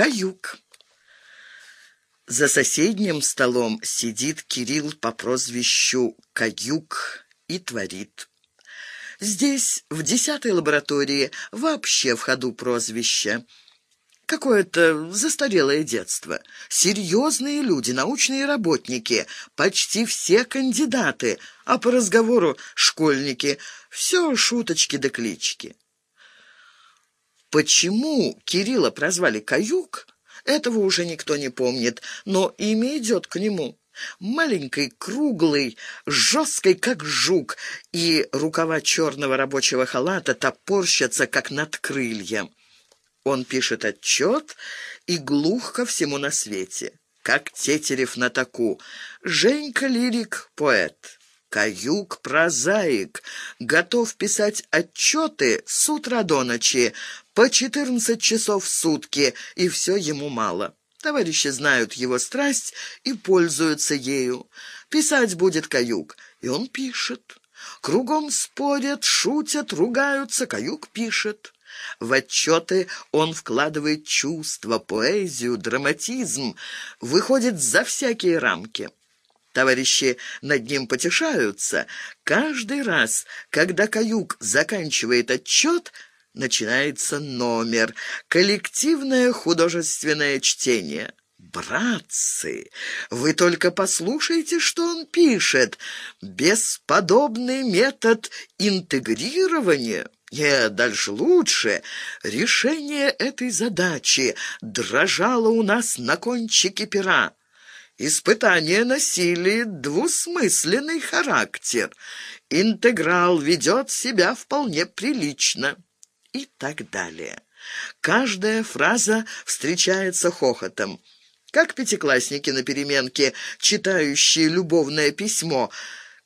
Каюк. За соседним столом сидит Кирилл по прозвищу Каюк и творит. Здесь, в десятой лаборатории, вообще в ходу прозвище. Какое-то застарелое детство. Серьезные люди, научные работники, почти все кандидаты, а по разговору школьники. Все шуточки да клички. Почему Кирилла прозвали Каюк, этого уже никто не помнит, но имя идет к нему. Маленький, круглый, жесткий, как жук, и рукава черного рабочего халата топорщатся, как надкрылья. Он пишет отчет и глух ко всему на свете, как Тетерев на таку. Женька лирик, поэт. Каюк прозаик, готов писать отчеты с утра до ночи, по четырнадцать часов в сутки, и все ему мало. Товарищи знают его страсть и пользуются ею. Писать будет Каюк, и он пишет. Кругом спорят, шутят, ругаются, Каюк пишет. В отчеты он вкладывает чувства, поэзию, драматизм, выходит за всякие рамки. Товарищи над ним потешаются. Каждый раз, когда Каюк заканчивает отчет, начинается номер «Коллективное художественное чтение». «Братцы, вы только послушайте, что он пишет. Бесподобный метод интегрирования». Нет, дальше лучше. Решение этой задачи дрожало у нас на кончике пера. Испытание носили двусмысленный характер. Интеграл ведет себя вполне прилично. И так далее. Каждая фраза встречается хохотом. Как пятиклассники на переменке, читающие любовное письмо –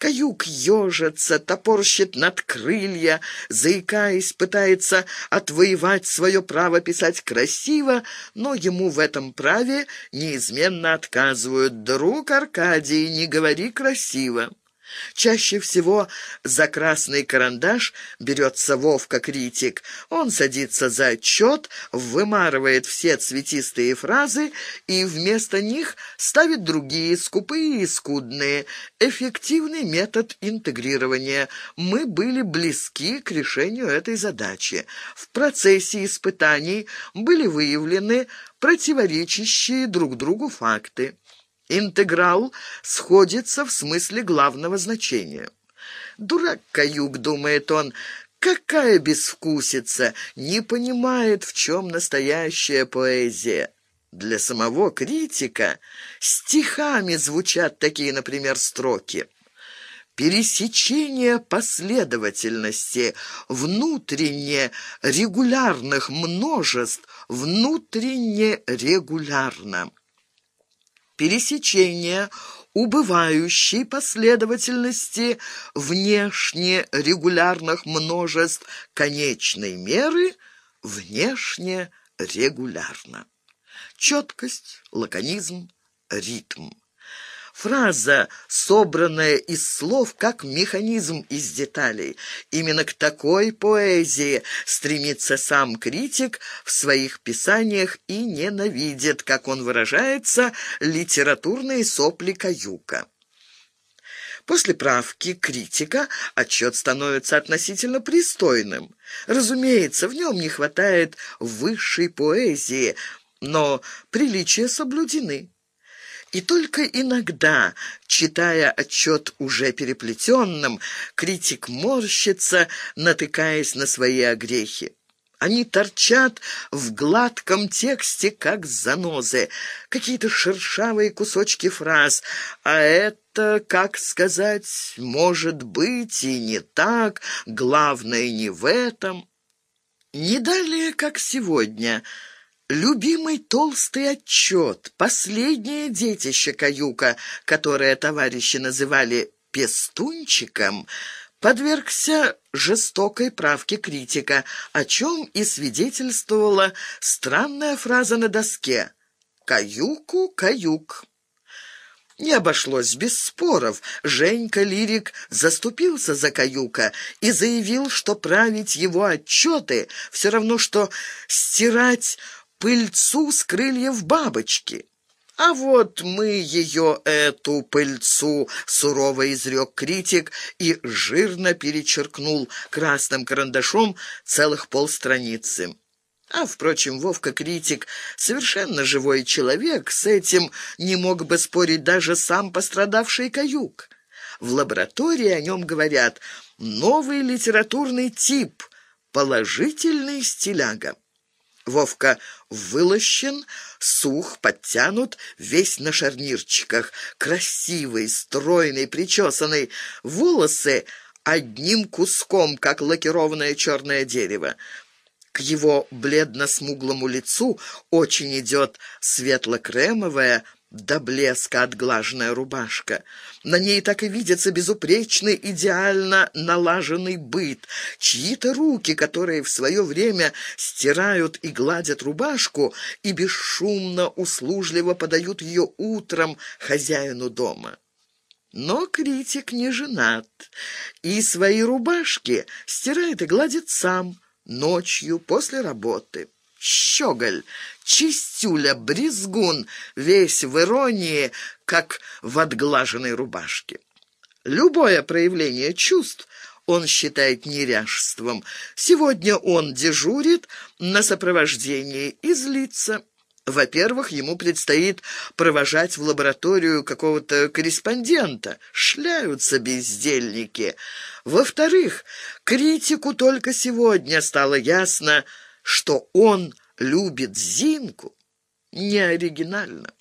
Каюк ежится, топорщит над крылья, заикаясь, пытается отвоевать свое право писать красиво, но ему в этом праве неизменно отказывают. «Друг Аркадий, не говори красиво». Чаще всего за красный карандаш берется Вовка-критик. Он садится за отчет, вымарывает все цветистые фразы и вместо них ставит другие, скупые и скудные. Эффективный метод интегрирования. Мы были близки к решению этой задачи. В процессе испытаний были выявлены противоречащие друг другу факты. Интеграл сходится в смысле главного значения. «Дурак Каюк», — думает он, — «какая безвкусица, не понимает, в чем настоящая поэзия». Для самого критика стихами звучат такие, например, строки. Пересечение последовательности внутренне регулярных множеств внутренне регулярно пересечение убывающей последовательности внешне регулярных множеств конечной меры внешне регулярно. Четкость, лаконизм, ритм. Фраза, собранная из слов, как механизм из деталей. Именно к такой поэзии стремится сам критик в своих писаниях и ненавидит, как он выражается, литературные сопли каюка. После правки критика отчет становится относительно пристойным. Разумеется, в нем не хватает высшей поэзии, но приличия соблюдены. И только иногда, читая отчет уже переплетенным, критик морщится, натыкаясь на свои огрехи. Они торчат в гладком тексте, как занозы, какие-то шершавые кусочки фраз, а это, как сказать, может быть и не так, главное не в этом. Не далее, как сегодня — Любимый толстый отчет, последнее детище каюка, которое товарищи называли «пестунчиком», подвергся жестокой правке критика, о чем и свидетельствовала странная фраза на доске «Каюку, каюк». Не обошлось без споров. Женька Лирик заступился за Каюка и заявил, что править его отчеты все равно, что стирать пыльцу с крыльев бабочки. «А вот мы ее, эту пыльцу», — сурово изрек критик и жирно перечеркнул красным карандашом целых полстраницы. А, впрочем, Вовка-критик совершенно живой человек, с этим не мог бы спорить даже сам пострадавший каюк. В лаборатории о нем говорят «новый литературный тип», «положительный стиляга». Вовка вылощен, сух, подтянут, весь на шарнирчиках, красивый, стройный, причесанный, волосы одним куском, как лакированное черное дерево. К его бледно-смуглому лицу очень идет светло-кремовая, до блеска отглаженная рубашка. На ней так и видится безупречный, идеально налаженный быт. Чьи-то руки, которые в свое время стирают и гладят рубашку и бесшумно, услужливо подают ее утром хозяину дома. Но критик не женат, и свои рубашки стирает и гладит сам, ночью после работы щеголь, чистюля, брезгун, весь в иронии, как в отглаженной рубашке. Любое проявление чувств он считает неряшеством. Сегодня он дежурит на сопровождении и злится. Во-первых, ему предстоит провожать в лабораторию какого-то корреспондента. Шляются бездельники. Во-вторых, критику только сегодня стало ясно, что он любит Зинку, не оригинально.